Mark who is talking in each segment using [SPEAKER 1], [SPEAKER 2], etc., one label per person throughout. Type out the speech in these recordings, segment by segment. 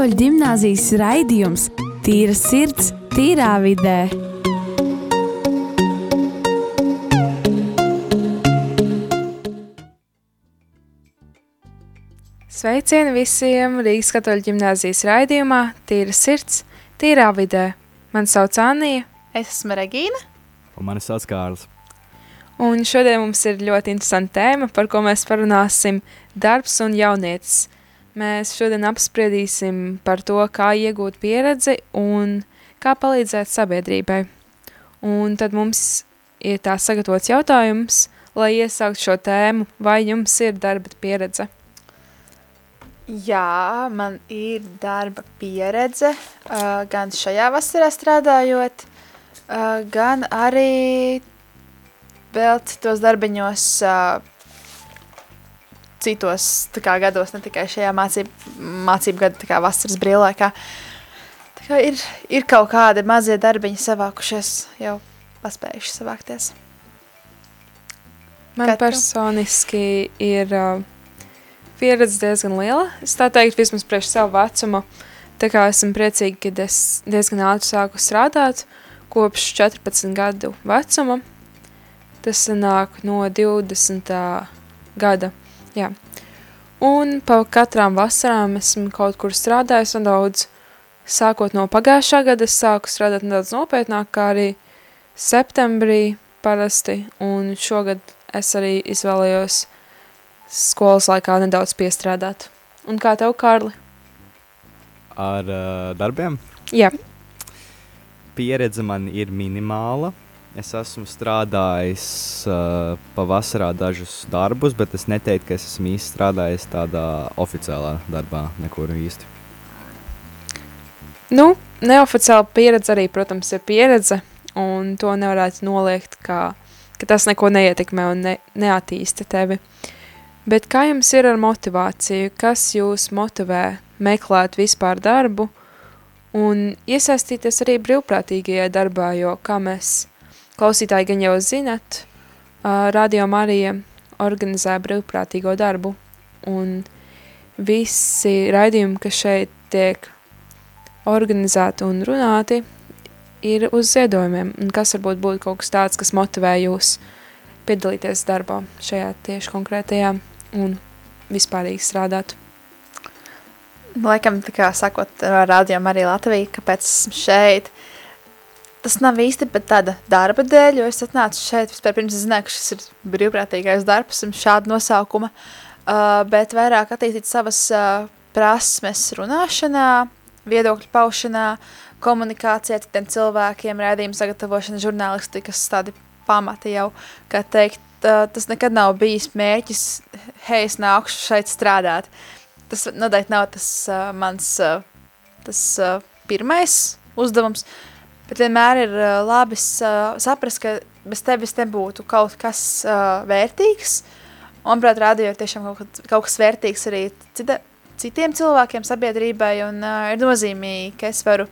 [SPEAKER 1] Katoļu ģimnāzijas raidījums Tīra sirds, tīrā vidē.
[SPEAKER 2] Sveicieni visiem Rīgas katoļu ģimnāzijas raidījumā Tīra sirds, tīrā vidē. Man sauc Anija.
[SPEAKER 3] Es esmu Regīna.
[SPEAKER 4] Un mani sauc Kārlis.
[SPEAKER 2] Un šodien mums ir ļoti interesanta tēma, par ko mēs parunāsim – darbs un jaunietis. Mēs šodien apspriedīsim par to, kā iegūt pieredzi un kā palīdzēt sabiedrībai. Un tad mums ir tā sagatavots jautājums, lai iesaukt šo tēmu, vai jums ir darba pieredze?
[SPEAKER 3] Jā, man ir darba pieredze, uh, gan šajā vasarā strādājot, uh, gan arī vēl citos darbiņos, uh, citos kā, gados, ne tikai šajā mācību, mācību gada kā vasaras brīvlaikā. Tā kā ir, ir kaut kādi mazie darbiņi savākušies, jau paspējuši savākties.
[SPEAKER 2] Man
[SPEAKER 3] Katru?
[SPEAKER 2] personiski ir uh, pieredze diezgan liela. Es tā teiktu, vismaz priekš savu vecumu. Tā kā esmu priecīga, ka es diezgan ātri sāku strādāt kopš 14 gadu vecuma. Tas nāk no 20. gada. Jā. Un pa katrām vasarām esmu kaut kur strādājis un daudz. Sākot no pagājušā gada, es sāku strādāt nedaudz nopietnāk, kā arī septembrī parasti. Un šogad es arī izvēlējos skolas laikā nedaudz piestrādāt. Un kā tev, Kārli?
[SPEAKER 4] Ar uh, darbiem
[SPEAKER 2] Jā,
[SPEAKER 4] pieredze man ir minimāla. Es esmu strādājis uh, pavasarā dažus darbus, bet es neteiktu, ka es esmu īsti strādājis tādā oficiālā darbā, nekur īsti.
[SPEAKER 2] nu, neoficiāla pieredze arī, protams, ir pieredze, un to nevarētu noliegt, kā, ka tas neko neietekmē un ne, neattīsta tevi. Bet kā jums ir ar motivāciju? Kas jūs motivē meklēt vispār darbu un iesaistīties arī brīvprātīgajā darbā, jo, kā mēs klausītāji gan jau zinat, uh, Radio Marija organizē brīvprātīgo darbu, un visi raidījumi, kas šeit tiek organizēti un runāti, ir uz ziedojumiem, un kas varbūt būtu kaut kas tāds, kas motivē jūs piedalīties darbā šajā tieši konkrētajā un vispārīgi strādāt.
[SPEAKER 3] Laikam, tā kā sakot, rādījām arī Latviju, kāpēc esmu šeit. Tas nav īsti pat tāda darba dēļ, jo es atnācu šeit, vispār pirms es zināju, ka šis ir brīvprātīgais darbs un šāda nosaukuma, uh, bet vairāk attīstīt savas uh, prasmes runāšanā, viedokļu paušanā, komunikācijā citiem cilvēkiem, rādījumu sagatavošana, žurnālistikas tādi pamati jau, kā teikt, uh, tas nekad nav bijis mērķis, hei, es nākšu šeit strādāt. Tas noteikti nav tas uh, mans uh, tas uh, pirmais uzdevums, bet vienmēr ir uh, labi uh, saprast, ka bez tevis nebūtu kaut kas uh, vērtīgs, manuprāt, radio ir tiešām kaut, kaut kas vērtīgs arī cita, citiem cilvēkiem, sabiedrībai, un uh, ir nozīmīgi, ka es varu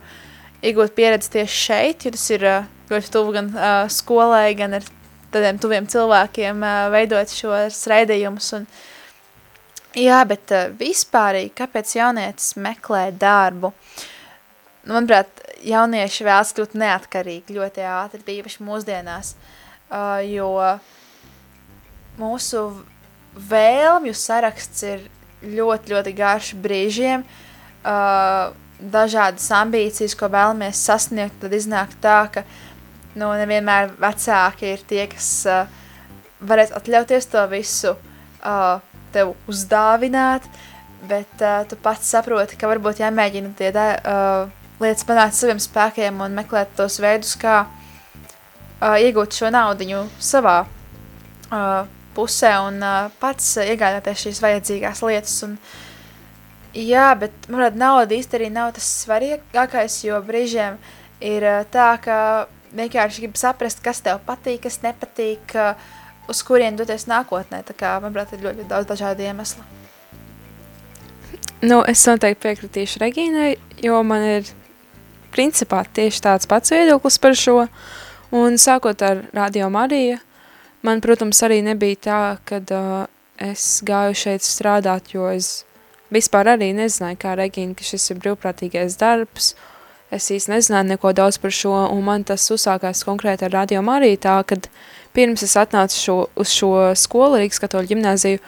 [SPEAKER 3] iegūt pieredzi tieši šeit, jo tas ir uh, ļoti tuvu gan uh, skolai, gan ar tādiem tuviem cilvēkiem uh, veidot šos raidījumus, un Jā, bet uh, vispārīgi, kāpēc jaunietis meklē darbu? Nu, manuprāt, jaunieši vēlas kļūt neatkarīgi ļoti ātri, tīpaši mūsdienās, uh, jo mūsu vēlmju saraksts ir ļoti, ļoti garš brīžiem, uh, dažādas ambīcijas, ko vēlamies sasniegt, tad iznāk tā, ka nu, nevienmēr vecāki ir tie, kas uh, varēs atļauties to visu uh, tev uzdāvināt, bet uh, tu pats saproti, ka varbūt jāmēģina tie uh, lietas panākt saviem spēkiem un meklēt tos veidus, kā uh, iegūt šo naudiņu savā uh, pusē un uh, pats uh, iegādāties šīs vajadzīgās lietas. Un, jā, bet, manuprāt, nauda īsti arī nav tas svarīgākais, jo brīžiem ir uh, tā, ka vienkārši grib saprast, kas tev patīk, kas nepatīk, uh, uz kurien doties nākotnē. Tā kā, manuprāt, ir ļoti daudz dažādu iemeslu.
[SPEAKER 2] Nu, es noteikti piekritīšu Regīnai, jo man ir principā tieši tāds pats viedoklis par šo. Un sākot ar Radio Mariju, man, protams, arī nebija tā, kad uh, es gāju šeit strādāt, jo es vispār arī nezināju, kā Regīna, ka šis ir brīvprātīgais darbs. Es īsti nezināju neko daudz par šo, un man tas uzsākās konkrēti ar radio arī tā, kad pirms es atnācu šo, uz šo skolu Rīgas katoļu ģimnāziju,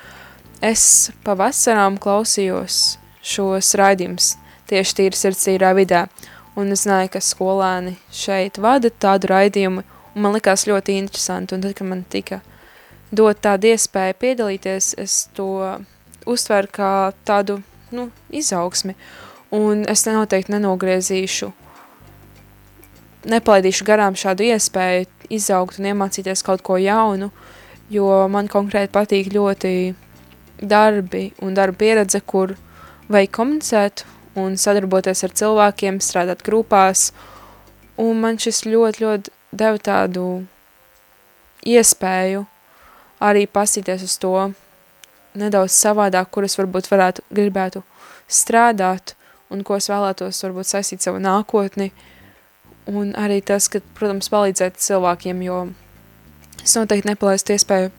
[SPEAKER 2] es pavasarām klausījos šos raidījumus tieši tīri sirds tīrā vidē. Un es zināju, ka skolēni šeit vada tādu raidījumu, un man likās ļoti interesanti. Un tad, kad man tika dot tādu iespēju piedalīties, es to uztveru kā tādu nu, izaugsmi. Un es noteikti nenogriezīšu, nepalaidīšu garām šādu iespēju izaugt un iemācīties kaut ko jaunu, jo man konkrēti patīk ļoti darbi un darba pieredze, kur vajag komunicēt un sadarboties ar cilvēkiem, strādāt grupās, un man šis ļoti, ļoti deva tādu iespēju arī pasīties uz to nedaudz savādāk, kur es varbūt varētu, gribētu strādāt, un ko es vēlētos varbūt saistīt savu nākotni, un arī tas, ka, protams, palīdzēt cilvēkiem, jo es noteikti nepalaistu iespēju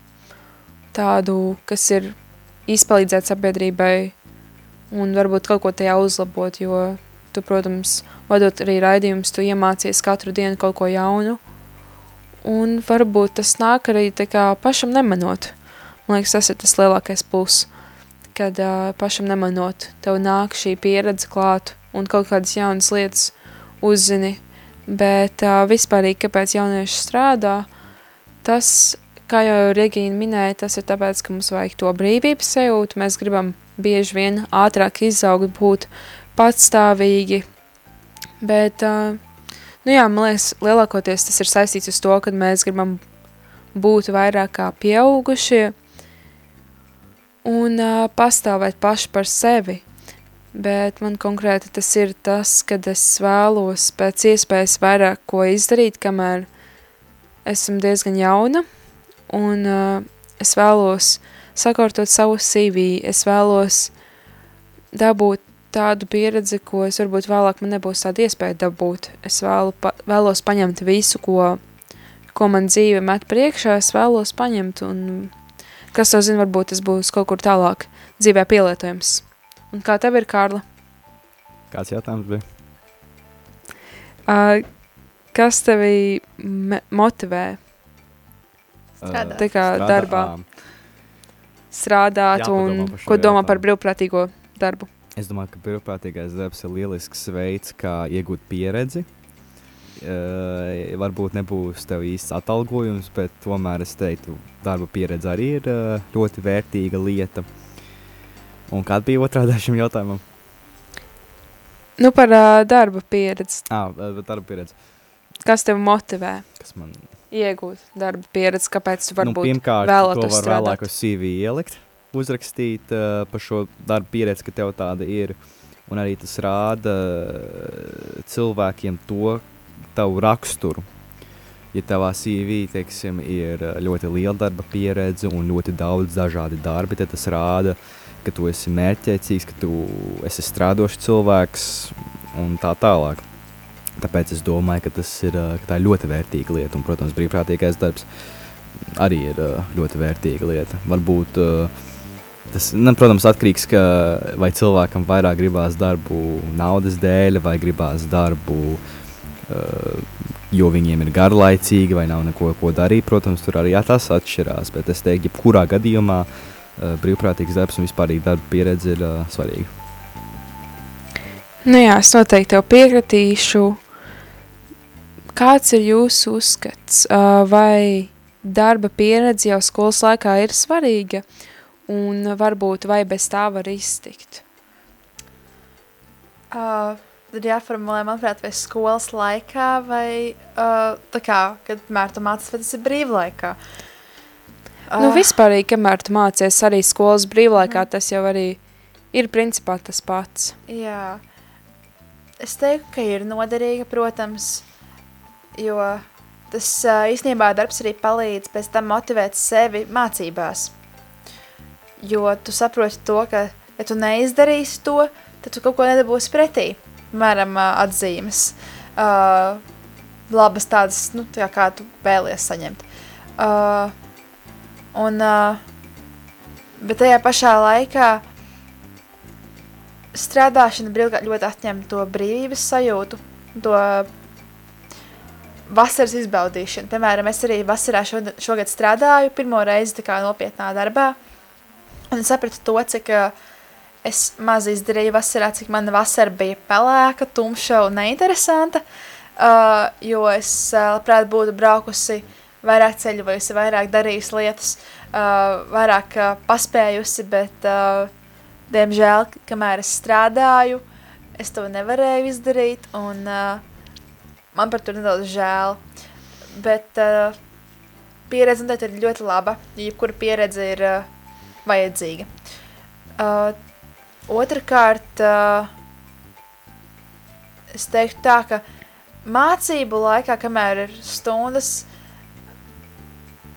[SPEAKER 2] tādu, kas ir izpalīdzēt sabiedrībai, un varbūt kaut ko tajā uzlabot, jo tu, protams, vadot arī raidījumus, tu iemācies katru dienu kaut ko jaunu, un varbūt tas nāk arī pašam nemanot. Man liekas, tas ir tas lielākais plus, kad uh, pašam nemanot, tev nāk šī pieredze klāt un kaut kādas jaunas lietas uzzini, bet uh, vispārīgi, kāpēc jaunieši strādā, tas, kā jau Regīna minēja, tas ir tāpēc, ka mums vajag to brīvības sajūtu, mēs gribam bieži vien ātrāk izaugt, būt patstāvīgi, bet, nu jā, man liekas, lielākoties tas ir saistīts uz to, ka mēs gribam būt vairāk kā pieaugušie un pastāvēt paši par sevi, bet man konkrēti tas ir tas, kad es vēlos pēc iespējas vairāk ko izdarīt, kamēr esmu diezgan jauna, un uh, es vēlos uh, sakārtot savu CV, es vēlos dabūt tādu pieredzi, ko es varbūt vēlāk man nebūs tāda iespēja dabūt. Es vēlu, pa, vēlos paņemt visu, ko, ko man dzīve met priekšā, es vēlos paņemt un kas to zina, varbūt tas būs kaut kur tālāk dzīvē pielietojams. Un kā tev ir, Kārla?
[SPEAKER 4] Kāds jautājums bija?
[SPEAKER 2] Uh, kas tevi motivē?
[SPEAKER 3] Strādāt.
[SPEAKER 2] Tā kā
[SPEAKER 4] Strādā-
[SPEAKER 2] darbā.
[SPEAKER 4] ā,
[SPEAKER 2] strādāt
[SPEAKER 4] Jāpadomā
[SPEAKER 2] un ko domā par brīvprātīgo darbu.
[SPEAKER 4] Es domāju, ka brīvprātīgais darbs ir lielisks veids, kā iegūt pieredzi. Uh, varbūt nebūs tev īsts atalgojums, bet tomēr es teiktu, darba pieredze arī ir uh, ļoti vērtīga lieta. Un kāda bija otrā daļa šim jautājumam?
[SPEAKER 2] Nu, par uh, darba pieredzi.
[SPEAKER 4] Ah, darba pieredze.
[SPEAKER 2] Kas tev motivē
[SPEAKER 4] Kas man
[SPEAKER 2] iegūt darba pieredzi? Kāpēc tu varbūt
[SPEAKER 4] nu, pirmkārt,
[SPEAKER 2] vēlētos
[SPEAKER 4] to var
[SPEAKER 2] strādāt?
[SPEAKER 4] vēlāk uz CV ielikt, uzrakstīt uh, par šo darbu pieredzi, ka tev tāda ir. Un arī tas rāda uh, cilvēkiem to tavu raksturu. Ja tavā CV teiksim, ir uh, ļoti liela darba pieredze un ļoti daudz dažādi darbi, tad tas rāda, ka tu esi mērķiecīgs, ka tu esi strādošs cilvēks un tā tālāk. Tāpēc es domāju, ka tas ir, ka ir ļoti vērtīga lieta. Un, protams, brīvprātīgais darbs arī ir ļoti vērtīga lieta. Varbūt tas, ne, protams, atkarīgs no tā, vai cilvēkam vairāk gribās darbu naudas dēļ, vai gribās darbu, jo viņiem ir garlaicīgi, vai nav neko ko darīt. Protams, tur arī jā, tas atšķirās. Bet es teiktu, jebkurā gadījumā brīvprātīgs darbs un vispār darba pieredze ir svarīga.
[SPEAKER 2] Nu jā, es noteikti tev piekritīšu. Kāds ir jūsu uzskats? Uh, vai darba pieredze jau skolas laikā ir svarīga? Un varbūt vai bez tā var iztikt?
[SPEAKER 3] Uh, tad jāformulē, manuprāt, vai skolas laikā, vai uh, tā kā, kad piemēram, tu mācies, vai tas ir brīvlaikā.
[SPEAKER 2] Uh. Nu, vispārīgi, kamēr tu mācies arī skolas brīvlaikā, tas jau arī ir principā tas pats.
[SPEAKER 3] Jā. Es teiktu, ka ir noderīga, protams, jo tas īstenībā darbs arī palīdz pēc tam motivēt sevi mācībās. Jo tu saproti to, ka, ja tu neizdarīsi to, tad tu kaut ko nedabūsi pretī. Piemēram, uh, atzīmes. Uh, labas tādas, nu, tā kā tu vēlies saņemt. Uh, un, uh, bet tajā pašā laikā strādāšana brīvā ļoti atņem to brīvības sajūtu, to vasaras izbaudīšanu. Piemēram, es arī vasarā šogad, šogad strādāju pirmo reizi tā kā nopietnā darbā, un es sapratu to, cik uh, es maz izdarīju vasarā, cik mana vasara bija pelēka, tumša un neinteresanta, uh, jo es uh, labprāt būtu braukusi vairāk ceļojusi, vairāk darījusi lietas, uh, vairāk uh, paspējusi, bet, uh, diemžēl, kamēr es strādāju, es to nevarēju izdarīt, un uh, man par to nedaudz žēl. Bet uh, pieredze noteikti ir ļoti laba, ja jebkura pieredze ir uh, vajadzīga. Uh, Otrakārt, uh, es teiktu tā, ka mācību laikā, kamēr ir stundas,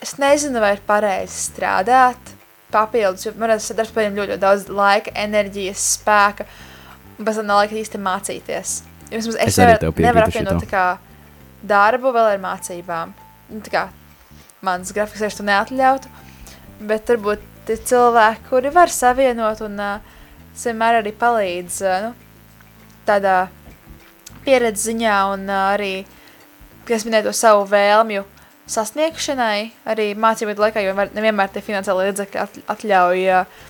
[SPEAKER 3] es nezinu, vai ir pareizi strādāt papildus, jo man tas darbs paņem ļoti, ļoti daudz laika, enerģijas, spēka, un pēc tam nav laika īsti mācīties. Jo vismaz es,
[SPEAKER 4] Es arī
[SPEAKER 3] nevar,
[SPEAKER 4] piekrītu
[SPEAKER 3] nevaru apvienot kā darbu vēl ar mācībām. Nu, tā kā mans grafiks vairs to neatļautu, bet varbūt ir cilvēki, kuri var savienot un uh, vienmēr arī palīdz uh, nu, tādā pieredzes ziņā un uh, arī, kas minēja to savu vēlmju sasniegšanai, arī mācību laikā, jo nevienmēr tie finansiāli līdzekļi at, atļauj uh,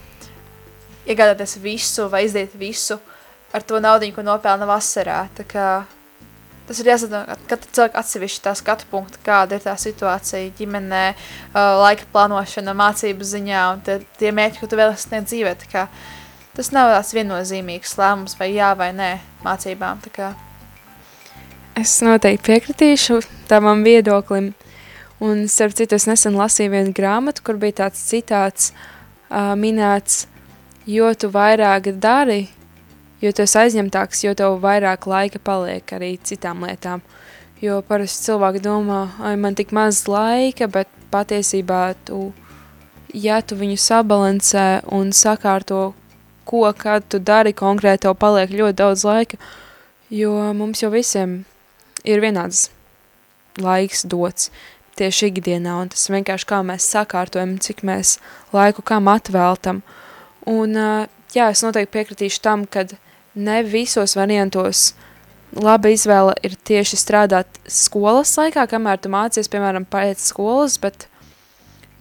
[SPEAKER 3] iegādāties visu vai izdarīt visu ar to naudu, ko nopelna vasarā. Tas ir jāsadara katra cilvēka atsevišķi tā skatu punktu, kāda ir tā situācija ģimenē, laika plānošana, mācību ziņā un tie, tie mērķi, ko tu vēl sniedz dzīvē. Kā tas nav tāds viennozīmīgs lēmums vai jā vai nē mācībām.
[SPEAKER 2] Es noteikti piekritīšu tavam viedoklim. Un, starp citu, es nesen lasīju vienu grāmatu, kur bija tāds citāts uh, minēts, jo tu vairāk dari, jo tu esi aizņemtāks, jo tev vairāk laika paliek arī citām lietām. Jo parasti cilvēki domā, ai, man tik maz laika, bet patiesībā tu, ja tu viņu sabalansē un sakārto, ko, kad tu dari konkrēti, tev paliek ļoti daudz laika, jo mums jau visiem ir vienāds laiks dots tieši ikdienā, un tas vienkārši kā mēs sakārtojam, cik mēs laiku kam atveltam. Un, jā, es noteikti piekritīšu tam, kad ne visos variantos laba izvēle ir tieši strādāt skolas laikā, kamēr tu mācies, piemēram, pēc skolas, bet,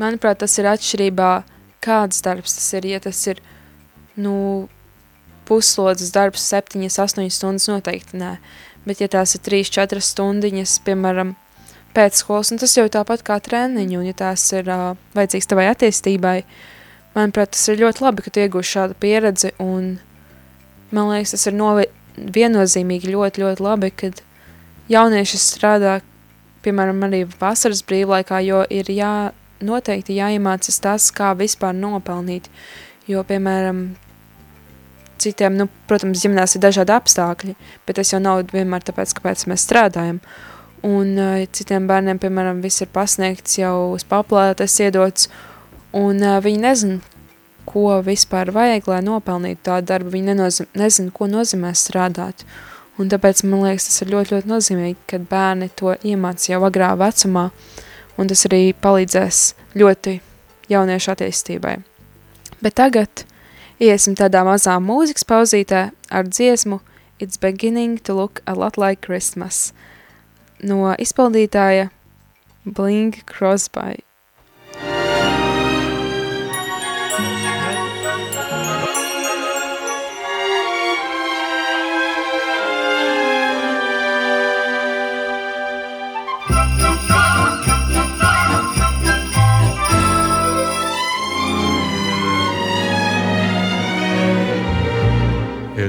[SPEAKER 2] manuprāt, tas ir atšķirībā, kāds darbs tas ir, ja tas ir, nu, puslodzes darbs, septiņas, astoņas stundas noteikti nē. Bet, ja tās ir 3-4 stundiņas, piemēram, pēc skolas, un tas jau tāpat kā treniņi, un ja tās ir uh, vajadzīgs tavai attīstībai, manuprāt, tas ir ļoti labi, ka tu iegūsi šādu pieredzi, un man liekas, tas ir novi viennozīmīgi ļoti, ļoti labi, kad jaunieši strādā, piemēram, arī vasaras brīvlaikā, jo ir jā, noteikti jāiemācas tas, kā vispār nopelnīt, jo, piemēram, citiem, nu, protams, ģimenēs ir dažādi apstākļi, bet tas jau nav vienmēr tāpēc, kāpēc mēs strādājam. Un uh, citiem bērniem, piemēram, viss ir pasniegts jau uz paplētas iedots, un uh, viņi nezin, ko vispār vajag, lai nopelnītu tādu darbu. Viņi nenozim, nezin, ko nozīmē strādāt. Un tāpēc man liekas, tas ir ļoti, ļoti nozīmīgi, kad bērni to iemāc jau agrā vecumā, un tas arī palīdzēs ļoti jauniešu attīstībai. Bet tagad iesim tādā mazā mūzikas pauzītē ar dziesmu It's beginning to look a lot like Christmas no izpildītāja Bling Crosby.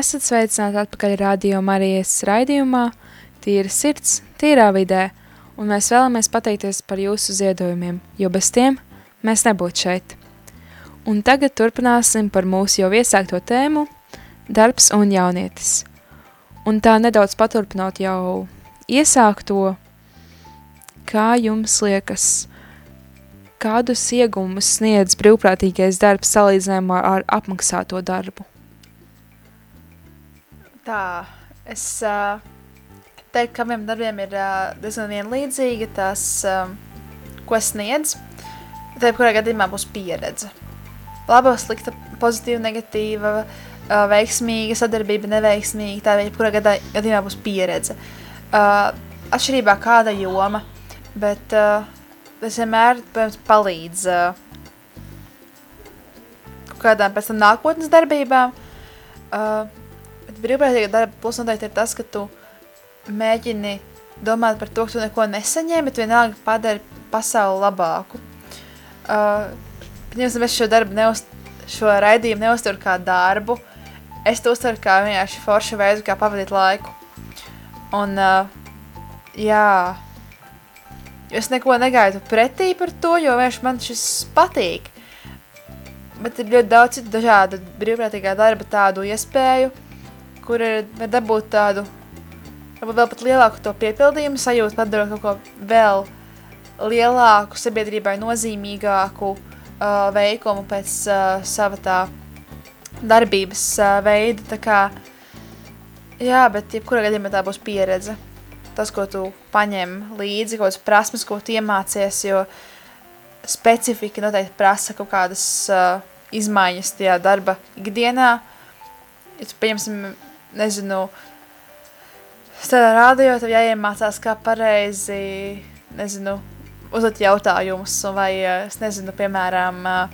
[SPEAKER 2] Esat sveicināti atpakaļ radio Marijas raidījumā Tīra sirds, tīrā vidē, un mēs vēlamies pateikties par jūsu ziedojumiem, jo bez tiem mēs nebūtu šeit. Un tagad turpināsim par mūsu jau iesākto tēmu – darbs un jaunietis. Un tā nedaudz paturpinot jau iesākto, kā jums liekas, kādus iegumus sniedz brīvprātīgais darbs salīdzinājumā ar apmaksāto darbu?
[SPEAKER 3] Tā, es uh, teiktu, ka abiem darbiem ir uh, diezgan vienlīdzīgi tas, um, ko es sniedz. Tad, kurā gadījumā būs pieredze. Laba, slikta, pozitīva, negatīva, uh, veiksmīga, sadarbība, neveiksmīga. Tā jebkurā gadījumā būs pieredze. Uh, atšķirībā kāda joma, bet uh, tas vienmēr protams, palīdz uh, kādām pēc tam nākotnes darbībām. Uh, brīvprātīga darba plus noteikti ir tas, ka tu mēģini domāt par to, ka tu neko nesaņēmi, bet vienalga padari pasauli labāku. Uh, Pieņemsim, es šo darbu neuz, šo raidījumu neuztveru kā darbu. Es to uztveru kā vienkārši foršu veidu, kā pavadīt laiku. Un, uh, jā, es neko negaidu pretī par to, jo vienkārši man šis patīk. Bet ir ļoti daudz citu dažādu brīvprātīgā darba tādu iespēju, kur ir var dabūt tādu, varbūt vēl pat lielāku to piepildījumu sajūtu, padarot kaut ko vēl lielāku, sabiedrībai nozīmīgāku uh, veikumu pēc uh, sava tā darbības uh, veida. Tā kā, jā, bet jebkurā gadījumā tā būs pieredze. Tas, ko tu paņem līdzi, kaut kādas prasmes, ko tu iemācies, jo specifika noteikti prasa kaut kādas uh, izmaiņas tajā darba ikdienā. Ja tu, pieņemsim, nezinu, strādā radio, tev jāiemācās, kā pareizi, nezinu, uzdot jautājumus, vai, eh, es nezinu, piemēram, eh,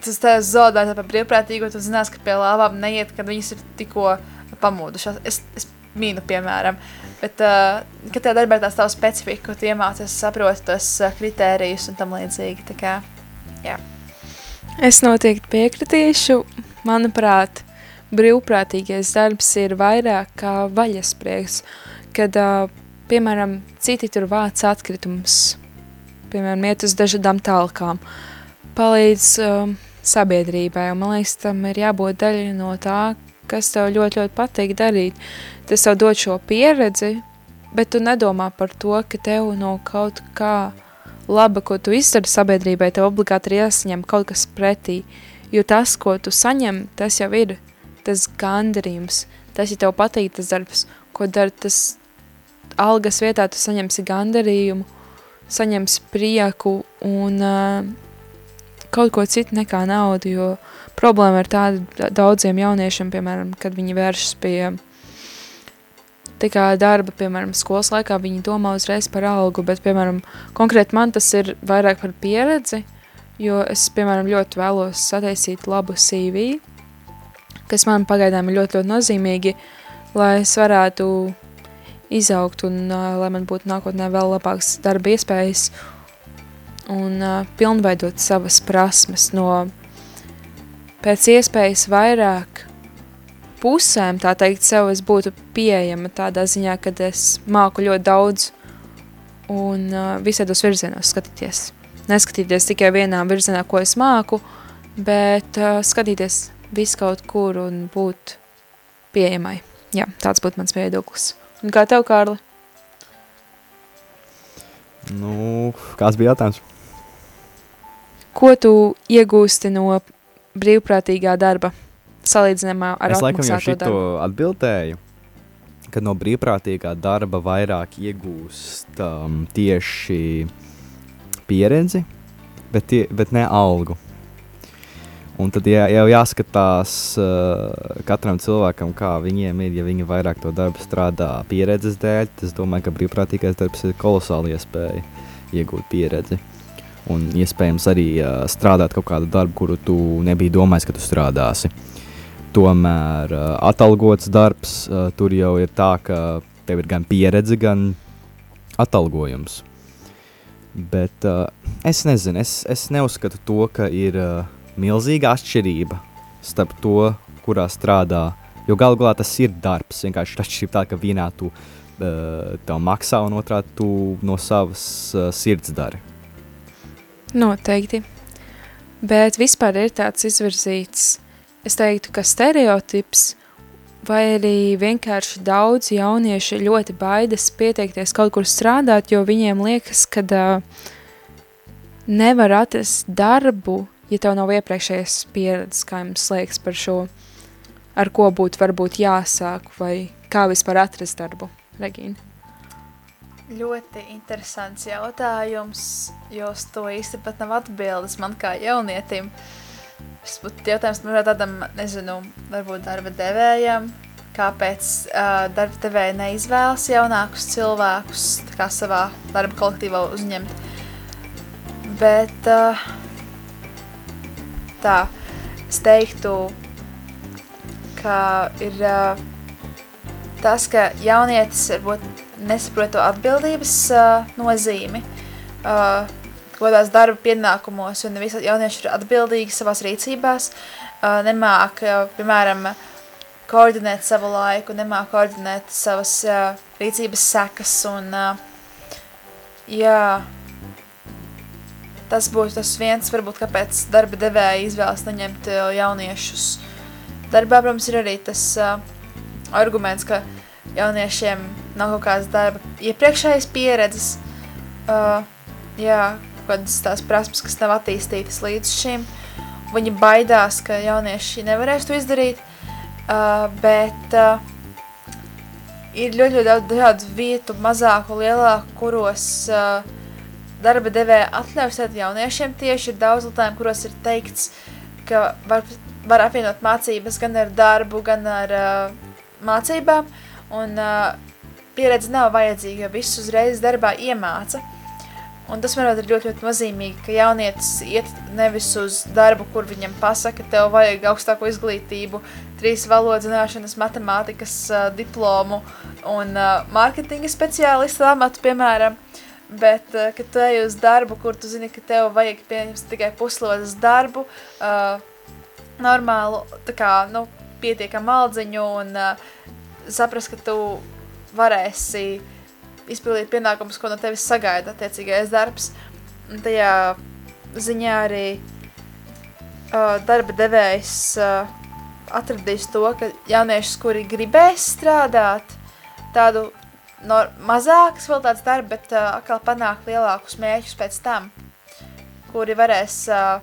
[SPEAKER 3] tas tev zaudēt par brīvprātīgo, tu zinās, ka pie lāvām neiet, kad viņas ir tikko pamodušās. Es, es mīnu, piemēram, bet, uh, kad tev darbā ir tās tavs specifika, ko tu iemācies, saproti tos kritērijus un tam līdzīgi, tā kā, jā.
[SPEAKER 2] Es noteikti piekritīšu. Manuprāt, brīvprātīgais darbs ir vairāk kā vaļasprieks, kad, piemēram, citi tur vāc atkritumus, piemēram, iet uz dažādām talkām, palīdz um, sabiedrībai, un man liekas, tam ir jābūt daļa no tā, kas tev ļoti, ļoti patīk darīt. Tas tev dod šo pieredzi, bet tu nedomā par to, ka tev no kaut kā laba, ko tu izdari sabiedrībai, tev obligāti ir jāsaņem kaut kas pretī, jo tas, ko tu saņem, tas jau ir tas gandarījums, tas, ja tev patīk tas darbs, ko dara tas algas vietā, tu saņemsi gandarījumu, saņemsi prieku un uh, kaut ko citu nekā naudu, jo problēma ir tāda daudziem jauniešiem, piemēram, kad viņi vēršas pie kā darba, piemēram, skolas laikā, viņi domā uzreiz par algu, bet, piemēram, konkrēti man tas ir vairāk par pieredzi, jo es, piemēram, ļoti vēlos sataisīt labu CV, kas man pagaidām ir ļoti, ļoti nozīmīgi, lai es varētu izaugt un uh, lai man būtu nākotnē vēl labāks darba iespējas un uh, pilnveidot savas prasmes no pēc iespējas vairāk pusēm, tā teikt, sev es būtu pieejama tādā ziņā, kad es māku ļoti daudz un uh, visādos virzienos skatīties. Neskatīties tikai vienā virzienā, ko es māku, bet uh, skatīties visu kaut kur un būt pieejamai. Jā, tāds būtu mans viedoklis. Un kā tev, Kārli?
[SPEAKER 4] Nu, kāds bija jautājums?
[SPEAKER 2] Ko tu iegūsti no brīvprātīgā darba salīdzinājumā ar
[SPEAKER 4] es laikam jau šito
[SPEAKER 2] darbu?
[SPEAKER 4] atbildēju, ka no brīvprātīgā darba vairāk iegūst um, tieši pieredzi, bet, tie, bet ne algu. Un tad jā, jau jāskatās uh, katram cilvēkam, kā viņiem ir. Ja viņi vairāk to darbu strādā pieredzes dēļ, tad es domāju, ka brīvprātīgais darbs ir kolosāli iespēja iegūt pieredzi. Un iespējams arī uh, strādāt kaut kādu darbu, kuru tu nebiji domājis, ka tu strādāsi. Tomēr uh, atalgots darbs, uh, tur jau ir tā, ka tev ir gan pieredze, gan atalgojums. Bet uh, es nezinu, es, es neuzskatu to, ka ir uh, milzīga atšķirība starp to, kurā strādā. Jo galu galā tas ir darbs. Vienkārši atšķirība tā, ka vienā tu uh, maksā, un otrā tu no savas uh, sirds dari.
[SPEAKER 2] Noteikti. Bet vispār ir tāds izvirzīts, es teiktu, ka stereotips, vai arī vienkārši daudz jaunieši ļoti baidas pieteikties kaut kur strādāt, jo viņiem liekas, ka uh, nevar atrast darbu, ja tev nav iepriekšējais pieredzes, kā jums liekas par šo, ar ko būtu varbūt jāsāk, vai kā vispār atrast darbu, Regīna?
[SPEAKER 3] Ļoti interesants jautājums, jo uz to īsti pat nav atbildes man kā jaunietim. Tas būtu jautājums man tādam, nezinu, varbūt darba devējam, kāpēc uh, darba devēja neizvēlas jaunākus cilvēkus savā darba kolektīvā uzņemt. Bet uh, tā, es teiktu, ka ir uh, tas, ka jaunietis varbūt nesaprot to atbildības uh, nozīmi, uh, kodās darba pienākumos, un visi jaunieši ir atbildīgi savās rīcībās, uh, nemāk, uh, piemēram, koordinēt savu laiku, nemāk koordinēt savas uh, rīcības sekas, un uh, jā, tas būtu tas viens, varbūt, kāpēc darba devēja izvēlas neņemt uh, jauniešus. Darbā, protams, ir arī tas uh, arguments, ka jauniešiem nav kaut kādas darba iepriekšējas pieredzes, uh, jā, kādas tās prasmes, kas nav attīstītas līdz šim. Viņi baidās, ka jaunieši nevarēs to izdarīt, uh, bet uh, ir ļoti, ļoti daudz dažādu vietu, mazāku, lielāku, kuros uh, darba devēja atļauj strādāt jauniešiem. Tieši ir daudz lietām, kuros ir teikts, ka var, var apvienot mācības gan ar darbu, gan ar uh, mācībām. Un uh, pieredze nav vajadzīga, jo viss uzreiz darbā iemāca. Un tas, manuprāt, ir ļoti, ļoti nozīmīgi, ka jaunietis iet nevis uz darbu, kur viņam pasaka, tev vajag augstāko izglītību, trīs valodas zināšanas, matemātikas uh, diplomu un uh, mārketinga speciālista amatu, piemēram, bet, uh, ka tu ej uz darbu, kur tu zini, ka tev vajag pieņemt tikai puslodas darbu, uh, normālu, tā kā, nu, pietiekam aldziņu un uh, saprast, ka tu varēsi izpildīt pienākumus, ko no tevis sagaida attiecīgais darbs. Un tajā ziņā arī uh, darba devējs uh, atradīs to, ka jauniešus, kuri gribēs strādāt tādu no, mazākas vēl tāds darba, bet uh, atkal panākt lielākus mēķus pēc tam, kuri varēs uh,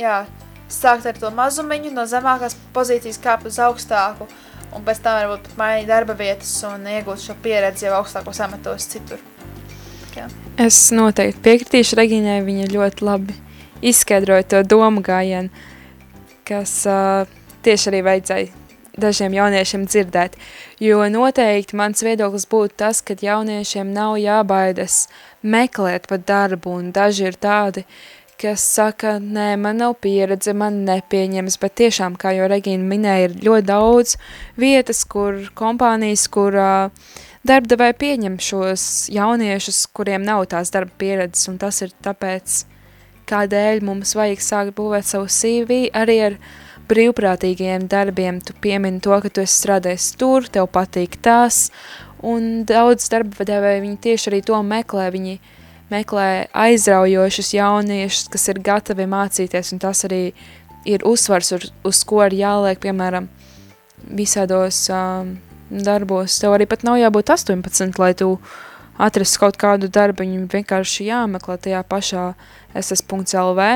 [SPEAKER 3] jā, sākt ar to mazumiņu, no zemākās pozīcijas kāpt uz augstāku un pēc tam varbūt pat mainīt darba vietas un iegūt šo pieredzi jau augstākos amatos citur. Jā.
[SPEAKER 2] Es noteikti piekritīšu Reģiņai, viņa ļoti labi izskaidroja to domu gājienu, kas uh, tieši arī vajadzēja dažiem jauniešiem dzirdēt. Jo noteikti mans viedoklis būtu tas, ka jauniešiem nav jābaidas meklēt pat darbu, un daži ir tādi, kas saka, nē, man nav pieredze, man nepieņems, bet tiešām, kā jau Regīna minēja, ir ļoti daudz vietas, kur kompānijas, kur uh, darbdevēji pieņem šos jauniešus, kuriem nav tās darba pieredzes, un tas ir tāpēc, kādēļ mums vajag sākt būvēt savu CV arī ar brīvprātīgajiem darbiem. Tu piemini to, ka tu esi strādājis tur, tev patīk tās, un daudz darba devēji viņi tieši arī to meklē, viņi meklē aizraujošus jauniešus, kas ir gatavi mācīties, un tas arī ir uzsvars, uz, uz ko ir jāliek, piemēram, visādos um, darbos. Tev arī pat nav jābūt 18, lai tu atrastu kaut kādu darbu, viņu vienkārši jāmeklē tajā pašā ss.lv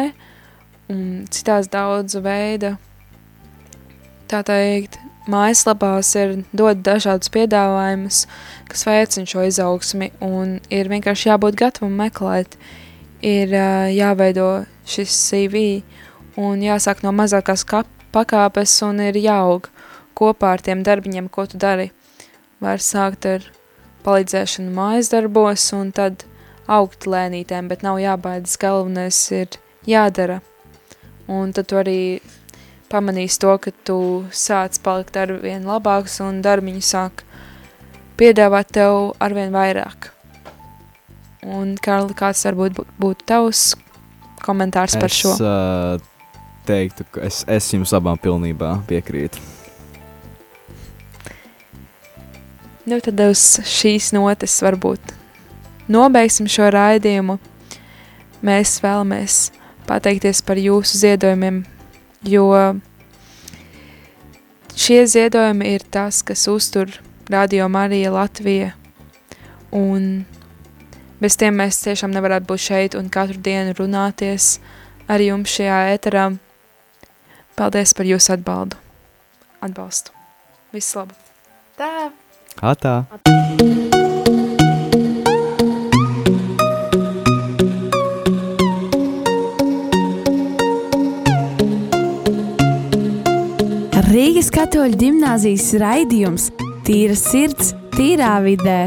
[SPEAKER 2] un citās daudz veida, tā teikt, mājaslapās ir dod dažādus piedāvājumus, kas veicina šo izaugsmi, un ir vienkārši jābūt gatavam meklēt, ir jāveido šis CV, un jāsāk no mazākās pakāpes, un ir jāaug kopā ar tiem darbiņiem, ko tu dari. Var sākt ar palīdzēšanu mājas darbos, un tad augt lēnītēm, bet nav jābaidas, galvenais ir jādara. Un tad tu arī pamanīs to, ka tu sāc palikt arvien labāks un darbiņi sāk piedāvāt tev arvien vairāk. Un, Karli, kāds varbūt būtu tavs komentārs
[SPEAKER 4] es,
[SPEAKER 2] par šo?
[SPEAKER 4] Es teiktu, ka es, es jums abām pilnībā piekrītu.
[SPEAKER 2] Nu, tad uz šīs notes varbūt nobeigsim šo raidījumu. Mēs vēlamies pateikties par jūsu ziedojumiem jo šie ziedojumi ir tas, kas uztur Radio Marija Latvija, un bez tiem mēs tiešām nevarētu būt šeit un katru dienu runāties ar jums šajā ēterā. Paldies par jūsu atbaldu. Atbalstu. Viss labu.
[SPEAKER 3] Tā.
[SPEAKER 4] Atā.
[SPEAKER 1] Rīgas katoļu ģimnāzijas raidījums Tīra sirds, tīrā vidē.